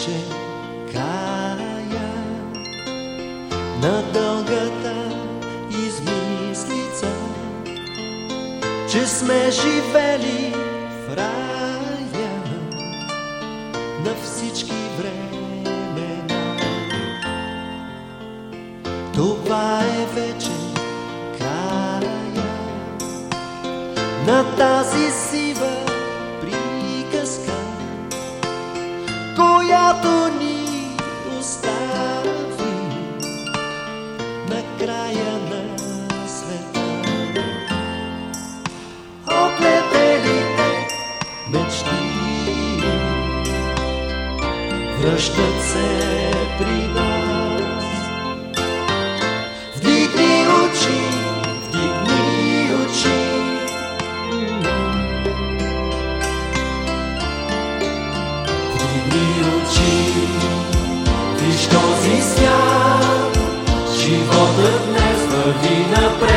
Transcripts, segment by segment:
вече кая на дългата измислица, че сме живели в рая на всички времена. Това е вече кая на тази сива края на света. Отлетелите мечти връщат се при нас. Marina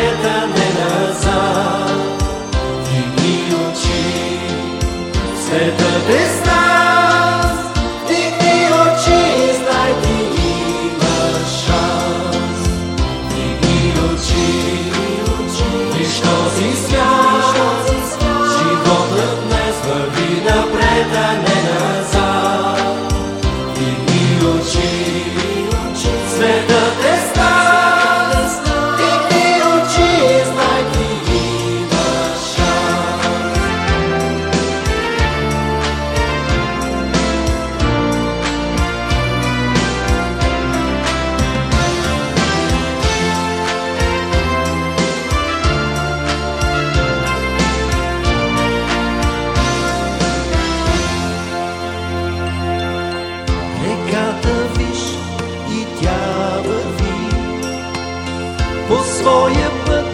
своя път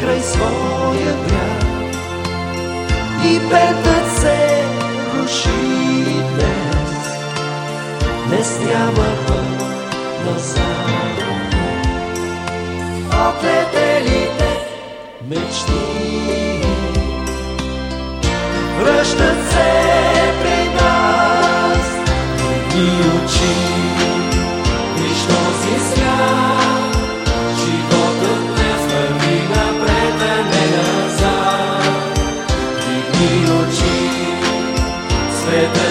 край своя бряг и петът се руши днес. Днес няма път назад. Отлетелите мечти връщат се Jesus.